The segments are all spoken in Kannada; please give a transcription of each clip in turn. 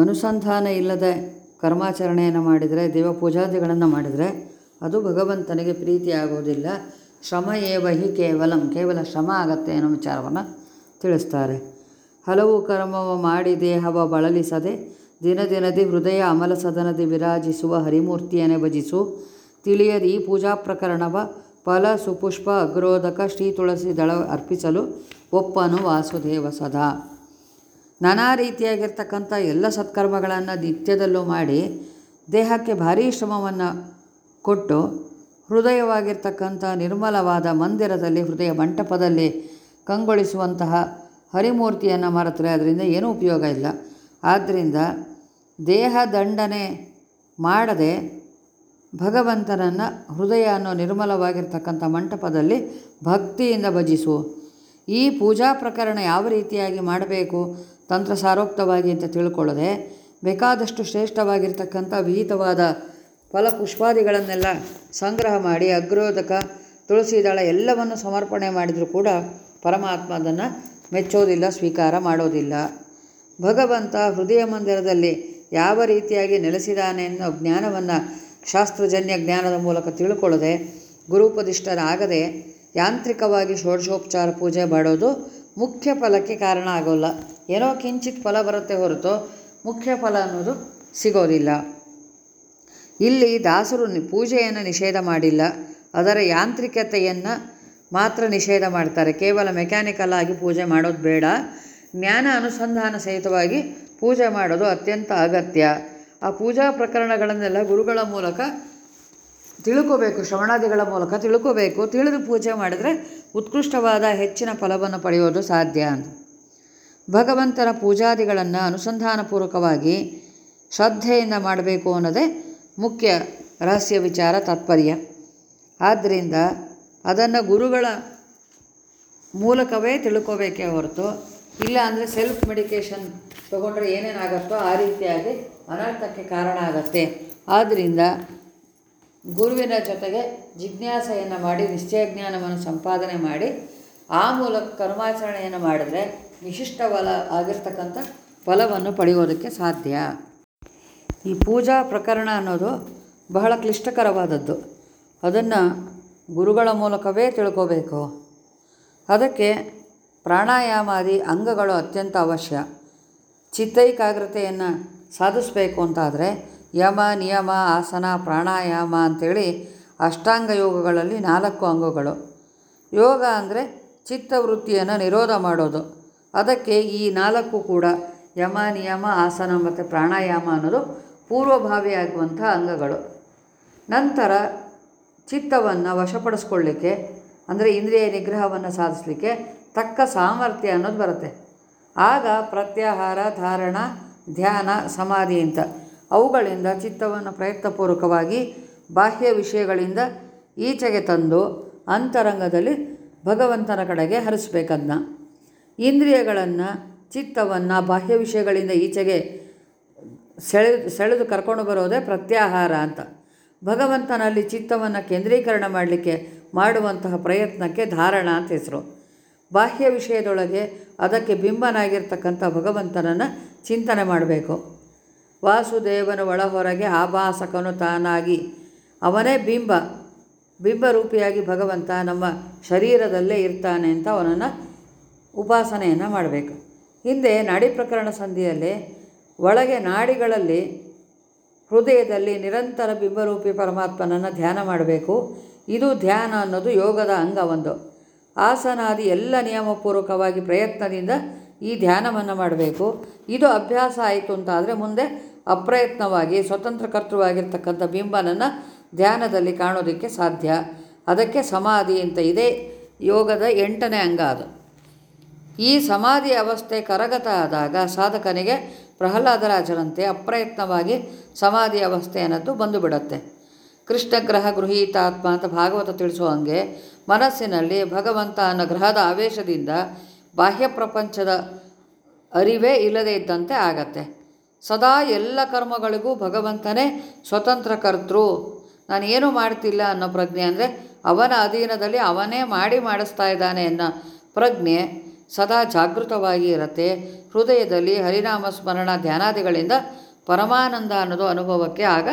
ಅನುಸಂಧಾನ ಇಲ್ಲದೆ ಕರ್ಮಾಚರಣೆಯನ್ನು ಮಾಡಿದರೆ ದೇವ ಪೂಜಾದಿಗಳನ್ನು ಮಾಡಿದರೆ ಅದು ಭಗವಂತನಿಗೆ ಪ್ರೀತಿ ಆಗುವುದಿಲ್ಲ ಶ್ರಮ ಏವ ಹಿ ಕೇವಲಂ, ಕೇವಲ ಶ್ರಮ ಆಗತ್ತೆ ಅನ್ನೋ ವಿಚಾರವನ್ನು ತಿಳಿಸ್ತಾರೆ. ಹಲವು ಕರ್ಮವ ಮಾಡಿ ದೇಹವ ಬಳಲಿಸದೆ ದಿನ ದಿನದಿ ಹೃದಯ ಅಮಲ ಸದನದಿ ವಿರಾಜಿಸುವ ಹರಿಮೂರ್ತಿಯನ್ನೇ ಭಜಿಸು. ತಿಳಿಯದ ಈ ಪೂಜಾ ಪ್ರಕರಣವ ಫಲ ಸುಪುಷ್ಪ ಅಗ್ರೋಧಕ ಶ್ರೀ ತುಳಸಿ ದಳ ಅರ್ಪಿಸಲು ಒಪ್ಪನು ವಾಸುದೇವ ಸದಾ. ನಾನಾ ರೀತಿಯಾಗಿರ್ತಕ್ಕಂಥ ಎಲ್ಲ ಸತ್ಕರ್ಮಗಳನ್ನು ನಿತ್ಯದಲ್ಲೂ ಮಾಡಿ ದೇಹಕ್ಕೆ ಭಾರೀ ಶ್ರಮವನ್ನು ಕೊಟ್ಟು ಹೃದಯವಾಗಿರ್ತಕ್ಕಂಥ ನಿರ್ಮಲವಾದ ಮಂದಿರದಲ್ಲಿ, ಹೃದಯ ಮಂಟಪದಲ್ಲಿ ಕಂಗೊಳಿಸುವಂತಹ ಹರಿಮೂರ್ತಿಯನ್ನು ಮಾಡುತ್ತಾರೆ ಅದರಿಂದ ಏನೂ ಉಪಯೋಗ ಇಲ್ಲ. ಆದ್ದರಿಂದ ದೇಹ ದಂಡನೆ ಮಾಡದೆ ಭಗವಂತನನ್ನು ಹೃದಯ ಅನ್ನೋ ನಿರ್ಮಲವಾಗಿರ್ತಕ್ಕಂಥ ಮಂಟಪದಲ್ಲಿ ಭಕ್ತಿಯಿಂದ ಭಜಿಸು. ಈ ಪೂಜಾ ಪ್ರಕರಣ ಯಾವ ರೀತಿಯಾಗಿ ಮಾಡಬೇಕು? ತಂತ್ರ ಸಾರೋಕ್ತವಾಗಿ ಅಂತ ತಿಳ್ಕೊಳ್ಳದೆ ಬೇಕಾದಷ್ಟು ಶ್ರೇಷ್ಠವಾಗಿರ್ತಕ್ಕಂಥ ವಿಹಿತವಾದ ಫಲಪುಷ್ಪಾದಿಗಳನ್ನೆಲ್ಲ ಸಂಗ್ರಹ ಮಾಡಿ ಅಗ್ರೋದಕ ತುಳಸಿ ದಳ ಎಲ್ಲವನ್ನು ಸಮರ್ಪಣೆ ಮಾಡಿದರೂ ಕೂಡ ಪರಮಾತ್ಮ ಅದನ್ನು ಮೆಚ್ಚೋದಿಲ್ಲ, ಸ್ವೀಕಾರ ಮಾಡೋದಿಲ್ಲ. ಭಗವಂತ ಹೃದಯ ಮಂದಿರದಲ್ಲಿ ಯಾವ ರೀತಿಯಾಗಿ ನೆಲೆಸಿದಾನೆ ಅನ್ನೋ ಜ್ಞಾನವನ್ನು ಶಾಸ್ತ್ರಜನ್ಯ ಜ್ಞಾನದ ಮೂಲಕ ತಿಳ್ಕೊಳ್ಳದೆ ಗುರುಪದಿಷ್ಠರಾಗದೆ ಯಾಂತ್ರಿಕವಾಗಿ ಷೋಡಶೋಪಚಾರ ಪೂಜೆ ಮಾಡೋದು ಮುಖ್ಯ ಫಲಕ್ಕೆ ಕಾರಣ ಆಗೋಲ್ಲ. ಏನೋ ಕಿಂಚಿತ್ ಫಲ ಬರುತ್ತೆ ಹೊರತು ಮುಖ್ಯ ಫಲ ಅನ್ನೋದು ಸಿಗೋದಿಲ್ಲ. ಇಲ್ಲಿ ದಾಸರು ಪೂಜೆಯನ್ನು ನಿಷೇಧ ಮಾಡಿಲ್ಲ. ಅದರ ಯಾಂತ್ರಿಕತೆಯನ್ನು ಮಾತ್ರ ನಿಷೇಧ ಮಾಡ್ತಾರೆ. ಕೇವಲ ಮೆಕ್ಯಾನಿಕಲ್ ಆಗಿ ಪೂಜೆ ಮಾಡೋದು ಬೇಡ. ಜ್ಞಾನ ಅನುಸಂಧಾನ ಸಹಿತವಾಗಿ ಪೂಜೆ ಮಾಡೋದು ಅತ್ಯಂತ ಅಗತ್ಯ. ಆ ಪೂಜಾ ಪ್ರಕರಣಗಳನ್ನೆಲ್ಲ ಗುರುಗಳ ಮೂಲಕ ತಿಳ್ಕೋಬೇಕು, ಶ್ರವಣಾದಿಗಳ ಮೂಲಕ ತಿಳ್ಕೋಬೇಕು. ತಿಳಿದು ಪೂಜೆ ಮಾಡಿದರೆ ಉತ್ಕೃಷ್ಟವಾದ ಹೆಚ್ಚಿನ ಫಲವನ್ನು ಪಡೆಯೋದು ಸಾಧ್ಯ ಅಂತ. ಭಗವಂತನ ಪೂಜಾದಿಗಳನ್ನು ಅನುಸಂಧಾನಪೂರ್ವಕವಾಗಿ ಶ್ರದ್ಧೆಯಿಂದ ಮಾಡಬೇಕು ಅನ್ನೋದೇ ಮುಖ್ಯ ರಹಸ್ಯ ವಿಚಾರ, ತಾತ್ಪರ್ಯ. ಆದ್ದರಿಂದ ಅದನ್ನು ಗುರುಗಳ ಮೂಲಕವೇ ತಿಳ್ಕೋಬೇಕೇ ಹೊರತು, ಇಲ್ಲ ಅಂದರೆ ಸೆಲ್ಫ್ ಮೆಡಿಕೇಷನ್ ತೊಗೊಂಡ್ರೆ ಏನೇನಾಗತ್ತೋ ಆ ರೀತಿಯಾಗಿ ಅನರ್ಥಕ್ಕೆ ಕಾರಣ ಆಗತ್ತೆ. ಆದ್ದರಿಂದ ಗುರುವಿನ ಜೊತೆಗೆ ಜಿಜ್ಞಾಸೆಯನ್ನು ಮಾಡಿ, ನಿಶ್ಚಯ ಜ್ಞಾನವನ್ನು ಸಂಪಾದನೆ ಮಾಡಿ, ಆ ಮೂಲಕ ಕರ್ಮಾಚರಣೆಯನ್ನು ಮಾಡಿದರೆ ವಿಶಿಷ್ಟ ಫಲ ಆಗಿರ್ತಕ್ಕಂಥ ಫಲವನ್ನು ಪಡೆಯೋದಕ್ಕೆ ಸಾಧ್ಯ. ಈ ಪೂಜಾ ಪ್ರಕರಣ ಅನ್ನೋದು ಬಹಳ ಕ್ಲಿಷ್ಟಕರವಾದದ್ದು. ಅದನ್ನು ಗುರುಗಳ ಮೂಲಕವೇ ತಿಳ್ಕೋಬೇಕು. ಅದಕ್ಕೆ ಪ್ರಾಣಾಯಾಮಾದಿ ಅಂಗಗಳು ಅತ್ಯಂತ ಅವಶ್ಯ. ಚಿತ್ತೈಕಾಗ್ರತೆಯನ್ನು ಸಾಧಿಸಬೇಕು ಅಂತಾದರೆ ಯಮ, ನಿಯಮ, ಆಸನ, ಪ್ರಾಣಾಯಾಮ ಅಂಥೇಳಿ ಅಷ್ಟಾಂಗ ಯೋಗಗಳಲ್ಲಿ ನಾಲ್ಕು ಅಂಗಗಳು. ಯೋಗ ಅಂದರೆ ಚಿತ್ತವೃತ್ತಿಯನ್ನು ನಿರೋಧ ಮಾಡೋದು. ಅದಕ್ಕೆ ಈ ನಾಲ್ಕು ಕೂಡ ಯಮ, ನಿಯಮ, ಆಸನ ಮತ್ತು ಪ್ರಾಣಾಯಾಮ ಅನ್ನೋದು ಪೂರ್ವಭಾವಿಯಾಗುವಂಥ ಅಂಗಗಳು. ನಂತರ ಚಿತ್ತವನ್ನು ವಶಪಡಿಸ್ಕೊಳ್ಳಿಕ್ಕೆ ಅಂದರೆ ಇಂದ್ರಿಯ ನಿಗ್ರಹವನ್ನು ಸಾಧಿಸಲಿಕ್ಕೆ ತಕ್ಕ ಸಾಮರ್ಥ್ಯ ಅನ್ನೋದು ಬರುತ್ತೆ. ಆಗ ಪ್ರತ್ಯಾಹಾರ, ಧಾರಣ, ಧ್ಯಾನ, ಸಮಾಧಿ ಅಂತ. ಅವುಗಳಿಂದ ಚಿತ್ತವನ್ನು ಪ್ರಯತ್ನಪೂರ್ವಕವಾಗಿ ಬಾಹ್ಯ ವಿಷಯಗಳಿಂದ ಈಚೆಗೆ ತಂದು ಅಂತರಂಗದಲ್ಲಿ ಭಗವಂತನ ಕಡೆಗೆ ಹರಿಸ್ಬೇಕದನ್ನ ಇಂದ್ರಿಯಗಳನ್ನು, ಚಿತ್ತವನ್ನು ಬಾಹ್ಯ ವಿಷಯಗಳಿಂದ ಈಚೆಗೆ ಸೆಳೆದು ಸೆಳೆದು ಕರ್ಕೊಂಡು ಬರೋದೇ ಪ್ರತ್ಯಾಹಾರ ಅಂತ. ಭಗವಂತನಲ್ಲಿ ಚಿತ್ತವನ್ನು ಕೇಂದ್ರೀಕರಣ ಮಾಡಲಿಕ್ಕೆ ಮಾಡುವಂತಹ ಪ್ರಯತ್ನಕ್ಕೆ ಧಾರಣ ಅಂತ ಹೆಸರು. ಬಾಹ್ಯ ವಿಷಯದೊಳಗೆ ಅದಕ್ಕೆ ಬಿಂಬನಾಗಿರ್ತಕ್ಕಂಥ ಭಗವಂತನನ್ನು ಚಿಂತನೆ ಮಾಡಬೇಕು. ವಾಸುದೇವನ ಒಳ ಹೊರಗೆ ಆಭಾಸಕನು ತಾನಾಗಿ. ಅವನೇ ಬಿಂಬ. ಬಿಂಬರೂಪಿಯಾಗಿ ಭಗವಂತ ನಮ್ಮ ಶರೀರದಲ್ಲೇ ಇರ್ತಾನೆ ಅಂತ ಅವನನ್ನು ಉಪಾಸನೆಯನ್ನು ಮಾಡಬೇಕು. ಹಿಂದೆ ನಾಡಿ ಪ್ರಕರಣ ಸಂಧಿಯಲ್ಲಿ ಒಳಗೆ ನಾಡಿಗಳಲ್ಲಿ ಹೃದಯದಲ್ಲಿ ನಿರಂತರ ಬಿಂಬರೂಪಿ ಪರಮಾತ್ಮನನ್ನು ಧ್ಯಾನ ಮಾಡಬೇಕು. ಇದು ಧ್ಯಾನ ಅನ್ನೋದು ಯೋಗದ ಅಂಗ ಒಂದು. ಆಸನಾದಿ ಎಲ್ಲ ನಿಯಮಪೂರ್ವಕವಾಗಿ ಪ್ರಯತ್ನದಿಂದ ಈ ಧ್ಯಾನವನ್ನು ಮಾಡಬೇಕು. ಇದು ಅಭ್ಯಾಸ ಆಯಿತು ಅಂತಾದರೆ ಮುಂದೆ ಅಪ್ರಯತ್ನವಾಗಿ ಸ್ವತಂತ್ರ ಕರ್ತೃವಾಗಿರ್ತಕ್ಕಂಥ ಬಿಂಬನನ್ನು ಧ್ಯಾನದಲ್ಲಿ ಕಾಣೋದಕ್ಕೆ ಸಾಧ್ಯ. ಅದಕ್ಕೆ ಸಮಾಧಿ ಅಂತ ಇದೆ. ಯೋಗದ ಎಂಟನೇ ಅಂಗ ಅದು. ಈ ಸಮಾಧಿ ಅವಸ್ಥೆ ಕರಗತ ಆದಾಗ ಸಾಧಕನಿಗೆ ಪ್ರಹ್ಲಾದರಾಜರಂತೆ ಅಪ್ರಯತ್ನವಾಗಿ ಸಮಾಧಿ ಅವಸ್ಥೆ ಅನ್ನೋದು ಬಂದು ಬಿಡುತ್ತೆ ಕೃಷ್ಣಗ್ರಹ ಗೃಹೀತಾತ್ಮ ಅಂತ ಭಾಗವತ ತಿಳಿಸೋ ಹಂಗೆ ಮನಸ್ಸಿನಲ್ಲಿ ಭಗವಂತ ಅನ್ನೋ ಗ್ರಹದ ಆವೇಶದಿಂದ ಬಾಹ್ಯ ಪ್ರಪಂಚದ ಅರಿವೇ ಇಲ್ಲದೇ ಇದ್ದಂತೆ ಆಗತ್ತೆ. ಸದಾ ಎಲ್ಲ ಕರ್ಮಗಳಿಗೂ ಭಗವಂತನೇ ಸ್ವತಂತ್ರ ಕರ್ತೃ. ನಾನು ಏನೂ ಮಾಡ್ತಿಲ್ಲ ಅನ್ನೋ ಪ್ರಜ್ಞೆ ಅಂದರೆ ಅವನ ಅಧೀನದಲ್ಲಿ ಅವನೇ ಮಾಡಿ ಮಾಡಿಸ್ತಾ ಇದ್ದಾನೆ ಅನ್ನೋ ಪ್ರಜ್ಞೆ ಸದಾ ಜಾಗೃತವಾಗಿ ಇರತ್ತೆ. ಹೃದಯದಲ್ಲಿ ಹರಿನಾಮ ಸ್ಮರಣ ಧ್ಯಾನಾದಿಗಳಿಂದ ಪರಮಾನಂದ ಅನ್ನೋದು ಅನುಭವಕ್ಕೆ ಆಗ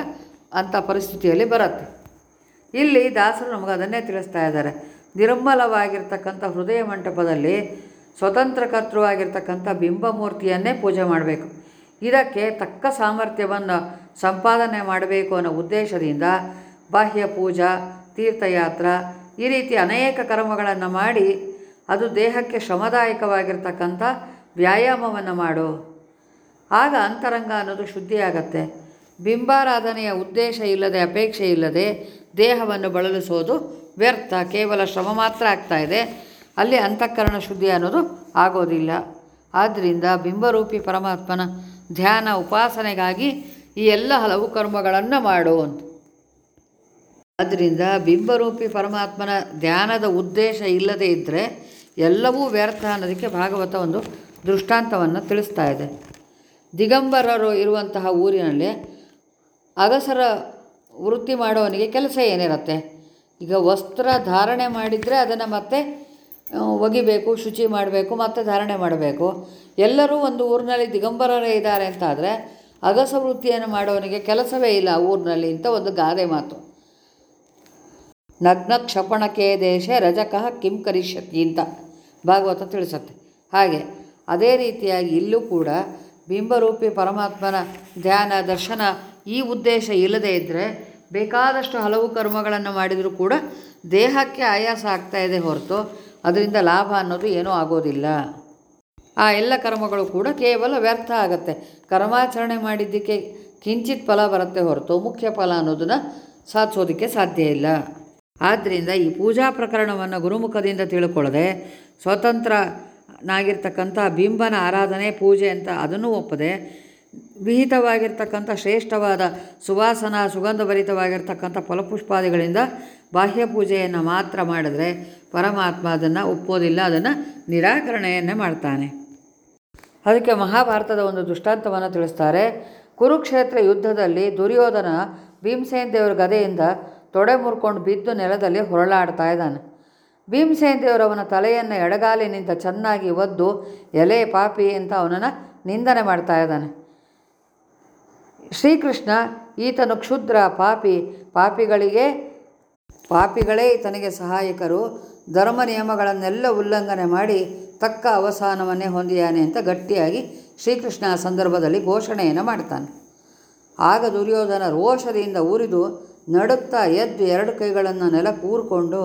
ಅಂಥ ಪರಿಸ್ಥಿತಿಯಲ್ಲಿ ಬರುತ್ತೆ. ಇಲ್ಲಿ ದಾಸರು ನಮಗೆ ಅದನ್ನೇ ತಿಳಿಸ್ತಾ ಇದ್ದಾರೆ. ನಿರ್ಮಲವಾಗಿರ್ತಕ್ಕಂಥ ಹೃದಯ ಮಂಟಪದಲ್ಲಿ ಸ್ವತಂತ್ರ ಕರ್ತೃವಾಗಿರ್ತಕ್ಕಂಥ ಬಿಂಬಮೂರ್ತಿಯನ್ನೇ ಪೂಜೆ ಮಾಡಬೇಕು. ಇದಕ್ಕೆ ತಕ್ಕ ಸಾಮರ್ಥ್ಯವನ್ನು ಸಂಪಾದನೆ ಮಾಡಬೇಕು ಅನ್ನೋ ಉದ್ದೇಶದಿಂದ ಬಾಹ್ಯ ಪೂಜಾ, ತೀರ್ಥಯಾತ್ರ ಈ ರೀತಿ ಅನೇಕ ಕರ್ಮಗಳನ್ನು ಮಾಡಿ ಅದು ದೇಹಕ್ಕೆ ಶ್ರಮದಾಯಕವಾಗಿರ್ತಕ್ಕಂಥ ವ್ಯಾಯಾಮವನ್ನು ಮಾಡು. ಆಗ ಅಂತರಂಗ ಅನ್ನೋದು ಶುದ್ಧಿಯಾಗತ್ತೆ. ಬಿಂಬಾರಾಧನೆಯ ಉದ್ದೇಶ ಇಲ್ಲದೆ ಅಪೇಕ್ಷೆ ಇಲ್ಲದೆ ದೇಹವನ್ನು ಬಳಲಿಸೋದು ವ್ಯರ್ಥ. ಕೇವಲ ಶ್ರಮ ಮಾತ್ರ ಆಗ್ತಾ ಇದೆ. ಅಲ್ಲಿ ಅಂತಃಕರಣ ಶುದ್ಧಿ ಅನ್ನೋದು ಆಗೋದಿಲ್ಲ. ಆದ್ದರಿಂದ ಬಿಂಬರೂಪಿ ಪರಮಾತ್ಮನ ಧ್ಯಾನ ಉಪಾಸನೆಗಾಗಿ ಈ ಎಲ್ಲ ಹಲವು ಕರ್ಮಗಳನ್ನು ಮಾಡುವಂತ ಆದ್ದರಿಂದ ಬಿಂಬರೂಪಿ ಪರಮಾತ್ಮನ ಧ್ಯಾನದ ಉದ್ದೇಶ ಇಲ್ಲದೇ ಇದ್ದರೆ ಎಲ್ಲವೂ ವ್ಯರ್ಥ ಅನ್ನೋದಕ್ಕೆ ಭಾಗವತ ಒಂದು ದೃಷ್ಟಾಂತವನ್ನು ತಿಳಿಸ್ತಾ ಇದೆ. ದಿಗಂಬರರು ಇರುವಂತಹ ಊರಿನಲ್ಲಿ ಅಗಸರ ವೃತ್ತಿ ಮಾಡೋವನಿಗೆ ಕೆಲಸ ಏನಿರುತ್ತೆ? ಈಗ ವಸ್ತ್ರ ಧಾರಣೆ ಮಾಡಿದರೆ ಅದನ್ನು ಮತ್ತೆ ಒಗಿಬೇಕು, ಶುಚಿ ಮಾಡಬೇಕು, ಮತ್ತು ಧಾರಣೆ ಮಾಡಬೇಕು. ಎಲ್ಲರೂ ಒಂದು ಊರಿನಲ್ಲಿ ದಿಗಂಬರರೇ ಇದ್ದಾರೆ ಅಂತಾದರೆ ಅಗಸ ವೃತ್ತಿಯನ್ನು ಮಾಡೋವನಿಗೆ ಕೆಲಸವೇ ಇಲ್ಲ ಊರಿನಲ್ಲಿ ಅಂತ ಒಂದು ಗಾದೆ ಮಾತು. ನಗ್ನ ಕ್ಷಪಣಕೆ ದೇಶ ರಜಕಃ ಕಿಂ ಕರಿಷ್ಯತಿ ಅಂತ ಭಾಗವತ ತಿಳಿಸುತ್ತೆ. ಹಾಗೆ ಅದೇ ರೀತಿಯಾಗಿ ಇಲ್ಲೂ ಕೂಡ ಬಿಂಬರೂಪಿ ಪರಮಾತ್ಮನ ಧ್ಯಾನ, ದರ್ಶನ ಈ ಉದ್ದೇಶ ಇಲ್ಲದೇ ಇದ್ದರೆ ಬೇಕಾದಷ್ಟು ಹಲವು ಕರ್ಮಗಳನ್ನು ಮಾಡಿದರೂ ಕೂಡ ದೇಹಕ್ಕೆ ಆಯಾಸ ಆಗ್ತಾ ಇದೆ ಹೊರತು ಅದರಿಂದ ಲಾಭ ಅನ್ನೋದು ಏನೂ ಆಗೋದಿಲ್ಲ. ಆ ಎಲ್ಲ ಕರ್ಮಗಳು ಕೂಡ ಕೇವಲ ವ್ಯರ್ಥ ಆಗುತ್ತೆ. ಕರ್ಮಾಚರಣೆ ಮಾಡಿದ್ದಕ್ಕೆ ಕಿಂಚಿತ್ ಫಲ ಬರುತ್ತೆ ಹೊರತು ಮುಖ್ಯ ಫಲ ಅನ್ನೋದನ್ನು ಸಾಧಿಸೋದಕ್ಕೆ ಸಾಧ್ಯ ಇಲ್ಲ. ಆದ್ದರಿಂದ ಈ ಪೂಜಾ ಪ್ರಕರಣವನ್ನು ಗುರುಮುಖದಿಂದ ತಿಳ್ಕೊಳ್ಳದೆ ಸ್ವತಂತ್ರನಾಗಿರ್ತಕ್ಕಂಥ ಬಿಂಬನ ಆರಾಧನೆ, ಪೂಜೆ ಅಂತ ಅದನ್ನು ಒಪ್ಪದೆ ವಿಹಿತವಾಗಿರ್ತಕ್ಕಂಥ ಶ್ರೇಷ್ಠವಾದ ಸುವಾಸನ ಸುಗಂಧಭರಿತವಾಗಿರ್ತಕ್ಕಂಥ ಫಲಪುಷ್ಪಾದಿಗಳಿಂದ ಬಾಹ್ಯ ಪೂಜೆಯನ್ನು ಮಾತ್ರ ಮಾಡಿದ್ರೆ ಪರಮಾತ್ಮ ಅದನ್ನು ಒಪ್ಪೋದಿಲ್ಲ, ಅದನ್ನು ನಿರಾಕರಣೆಯನ್ನೇ ಮಾಡ್ತಾನೆ. ಅದಕ್ಕೆ ಮಹಾಭಾರತದ ಒಂದು ದೃಷ್ಟಾಂತವನ್ನು ತಿಳಿಸ್ತಾರೆ. ಕುರುಕ್ಷೇತ್ರ ಯುದ್ಧದಲ್ಲಿ ದುರ್ಯೋಧನ ಭೀಮಸೇನ್ ದೇವರ ಗದೆಯಿಂದ ತೊಡೆ ಮುರ್ಕೊಂಡು ಬಿದ್ದು ನೆಲದಲ್ಲಿ ಹೊರಳಾಡ್ತಾ ಇದ್ದಾನೆ. ಭೀಮಸೇನ್ ದೇವರವನ ತಲೆಯನ್ನು ಎಡಗಾಲಿನಿಂದ ಚೆನ್ನಾಗಿ ಒದ್ದು ಎಲೆ, ಪಾಪಿ ಅಂತ ಅವನನ್ನು ನಿಂದನೆ ಮಾಡ್ತಾ ಇದ್ದಾನೆ. ಶ್ರೀಕೃಷ್ಣ ಈತನು ಕ್ಷುದ್ರ ಪಾಪಿ, ಪಾಪಿಗಳಿಗೆ, ಪಾಪಿಗಳೇ ಈತನಿಗೆ ಸಹಾಯಕರು. ಧರ್ಮ ನಿಯಮಗಳನ್ನೆಲ್ಲ ಉಲ್ಲಂಘನೆ ಮಾಡಿ ತಕ್ಕ ಅವಸಾನವನ್ನೇ ಹೊಂದಿಯಾನೆ ಅಂತ ಗಟ್ಟಿಯಾಗಿ ಶ್ರೀಕೃಷ್ಣ ಆ ಸಂದರ್ಭದಲ್ಲಿ ಘೋಷಣೆಯನ್ನು ಮಾಡ್ತಾನೆ. ಆಗ ದುರ್ಯೋಧನ ರೋಷದಿಂದ ಉರಿದು ನಡುತ್ತಾ ಎದ್ದು ಎರಡು ಕೈಗಳನ್ನು ನೆಲ ಕೂರ್ಕೊಂಡು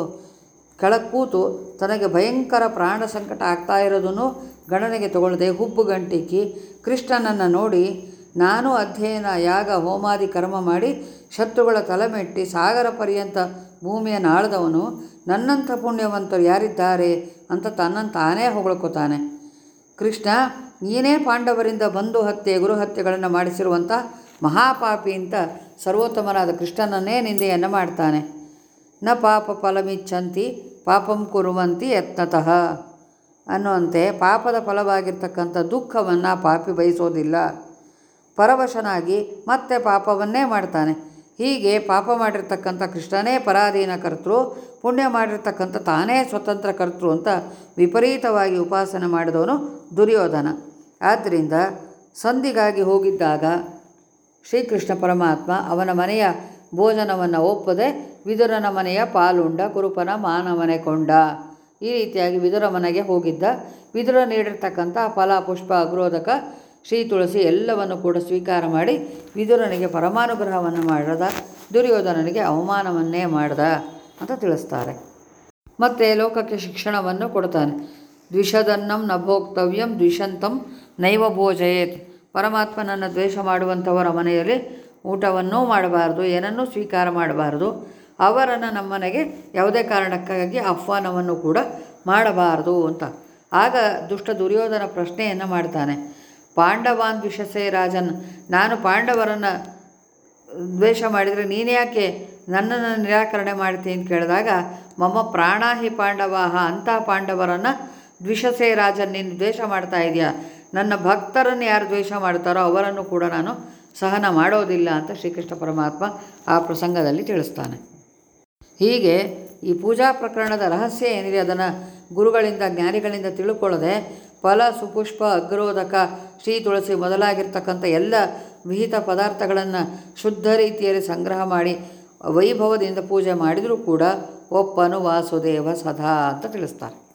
ಕೆಳಗೆ ಕೂತು ತನಗೆ ಭಯಂಕರ ಪ್ರಾಣ ಸಂಕಟ ಆಗ್ತಾ ಇರೋದನ್ನು ಗಣನೆಗೆ ತಗೊಳ್ಳದೆ ಹುಬ್ಬು ಗಂಟಿಕ್ಕಿ ಕೃಷ್ಣನನ್ನು ನೋಡಿ ನಾನು ಅಧ್ಯಯನ, ಯಾಗ, ಹೋಮಾದಿ ಕರ್ಮ ಮಾಡಿ ಶತ್ರುಗಳ ತಲೆಮೆಟ್ಟಿ ಸಾಗರ ಪರ್ಯಂತ ಭೂಮಿಯನ್ನು ಆಳ್ದವನು ನನ್ನಂಥ ಪುಣ್ಯವಂತರು ಯಾರಿದ್ದಾರೆ ಅಂತ ತನ್ನನ್ನು ತಾನೇ ಹೊಗಳ್ಕೊತಾನೆ. ಕೃಷ್ಣ, ನೀನೇ ಪಾಂಡವರಿಂದ ಬಂಧು ಹತ್ಯೆ ಗುರು ಹತ್ಯೆಗಳನ್ನು ಮಾಡಿಸಿರುವಂಥ ಮಹಾಪಾಪಿ ಅಂತ ಸರ್ವೋತ್ತಮನಾದ ಕೃಷ್ಣನನ್ನೇ ನಿಂದೆಯನ್ನು ಮಾಡ್ತಾನೆ. ನ ಪಾಪ ಫಲಮಿಚ್ಛಂತಿ, ಪಾಪಂ ಕುರುವಂತಿ ಯತ್ನತಃ ಅನ್ನುವಂತೆ ಪಾಪದ ಫಲವಾಗಿರ್ತಕ್ಕಂಥ ದುಃಖವನ್ನು ಪಾಪಿ ಬಯಸೋದಿಲ್ಲ. ಪರವಶನಾಗಿ ಮತ್ತೆ ಪಾಪವನ್ನೇ ಮಾಡ್ತಾನೆ. ಹೀಗೆ ಪಾಪ ಮಾಡಿರ್ತಕ್ಕಂಥ ಕೃಷ್ಣನೇ ಪರಾಧೀನ ಕರ್ತೃ, ಪುಣ್ಯ ಮಾಡಿರ್ತಕ್ಕಂಥ ತಾನೇ ಸ್ವತಂತ್ರ ಕರ್ತೃ ಅಂತ ವಿಪರೀತವಾಗಿ ಉಪಾಸನೆ ಮಾಡಿದವನು ದುರ್ಯೋಧನ. ಆದ್ದರಿಂದ ಸಂಧಿಗಾಗಿ ಹೋಗಿದ್ದಾಗ ಶ್ರೀಕೃಷ್ಣ ಪರಮಾತ್ಮ ಅವನ ಮನೆಯ ಭೋಜನವನ್ನು ಒಪ್ಪದೆ ವಿದುರನ ಮನೆಯ ಪಾಲುಂಡ, ಕುರುಪನ, ಮಾನವನೆ ಕೊಂಡ. ಈ ರೀತಿಯಾಗಿ ವಿದುರ ಮನೆಗೆ ಹೋಗಿದ್ದ. ವಿದುರ ನೀಡಿರ್ತಕ್ಕಂಥ ಫಲ, ಪುಷ್ಪ, ಅಗ್ರೋದಕ ಶ್ರೀ ತುಳಸಿ ಎಲ್ಲವನ್ನು ಕೂಡ ಸ್ವೀಕಾರ ಮಾಡಿ ವಿದುರನಿಗೆ ಪರಮಾನುಗ್ರಹವನ್ನು ಮಾಡದ ದುರ್ಯೋಧನನಿಗೆ ಅವಮಾನವನ್ನೇ ಮಾಡ್ದ ಅಂತ ತಿಳಿಸ್ತಾರೆ. ಮತ್ತೆ ಲೋಕಕ್ಕೆ ಶಿಕ್ಷಣವನ್ನು ಕೊಡ್ತಾನೆ. ದ್ವಿಷದನ್ನಂ ನ ಭೋಕ್ತವ್ಯಂ ದ್ವಿಷಂತಂ ನೈವ ಭೋಜಯೇತ್. ಪರಮಾತ್ಮನನ್ನು ದ್ವೇಷ ಮಾಡುವಂಥವರ ಮನೆಯಲ್ಲಿ ಊಟವನ್ನೂ ಮಾಡಬಾರ್ದು, ಏನನ್ನೂ ಸ್ವೀಕಾರ ಮಾಡಬಾರ್ದು. ಅವರನ್ನು ನಮ್ಮನೆಗೆ ಯಾವುದೇ ಕಾರಣಕ್ಕಾಗಿ ಆಹ್ವಾನವನ್ನು ಕೂಡ ಮಾಡಬಾರದು ಅಂತ. ಆಗ ದುಷ್ಟ ದುರ್ಯೋಧನ ಪ್ರಶ್ನೆಯನ್ನು ಮಾಡ್ತಾನೆ. ಪಾಂಡವಾನ್ ದ್ವಿಷಸೆ ರಾಜನ್. ನಾನು ಪಾಂಡವರನ್ನು ದ್ವೇಷ ಮಾಡಿದರೆ ನೀನ್ಯಾಕೆ ನನ್ನನ್ನು ನಿರಾಕರಣೆ ಮಾಡ್ತೀನಿ ಅಂತ ಕೇಳಿದಾಗ, ಮಮ್ಮ ಪ್ರಾಣಾಹಿ ಪಾಂಡವಾಹ, ಅಂಥ ಪಾಂಡವರನ್ನು ದ್ವಿಷಸೇ ರಾಜನ್, ನೀನು ದ್ವೇಷ ಮಾಡ್ತಾ ಇದೆಯಾ? ನನ್ನ ಭಕ್ತರನ್ನು ಯಾರು ದ್ವೇಷ ಮಾಡ್ತಾರೋ ಅವರನ್ನು ಕೂಡ ನಾನು ಸಹನ ಮಾಡೋದಿಲ್ಲ ಅಂತ ಶ್ರೀಕೃಷ್ಣ ಪರಮಾತ್ಮ ಆ ಪ್ರಸಂಗದಲ್ಲಿ ತಿಳಿಸ್ತಾನೆ. ಹೀಗೆ ಈ ಪೂಜಾ ಪ್ರಕರಣದ ರಹಸ್ಯ ಏನಿದೆ ಅದನ್ನು ಗುರುಗಳಿಂದ, ಜ್ಞಾನಿಗಳಿಂದ ತಿಳ್ಕೊಳ್ಳದೆ ಫಲ ಸುಪುಷ್ಪ ಅಗ್ರೋದಕ, ಶ್ರೀ ತುಳಸಿ ಮೊದಲಾಗಿರ್ತಕ್ಕಂಥ ಎಲ್ಲ ವಿಹಿತ ಪದಾರ್ಥಗಳನ್ನು ಶುದ್ಧ ರೀತಿಯಲ್ಲಿ ಸಂಗ್ರಹ ಮಾಡಿ ವೈಭವದಿಂದ ಪೂಜೆ ಮಾಡಿದರೂ ಕೂಡ ಒಪ್ಪನು ವಾಸುದೇವ ಸದಾ ಅಂತ ತಿಳಿಸ್ತಾರೆ.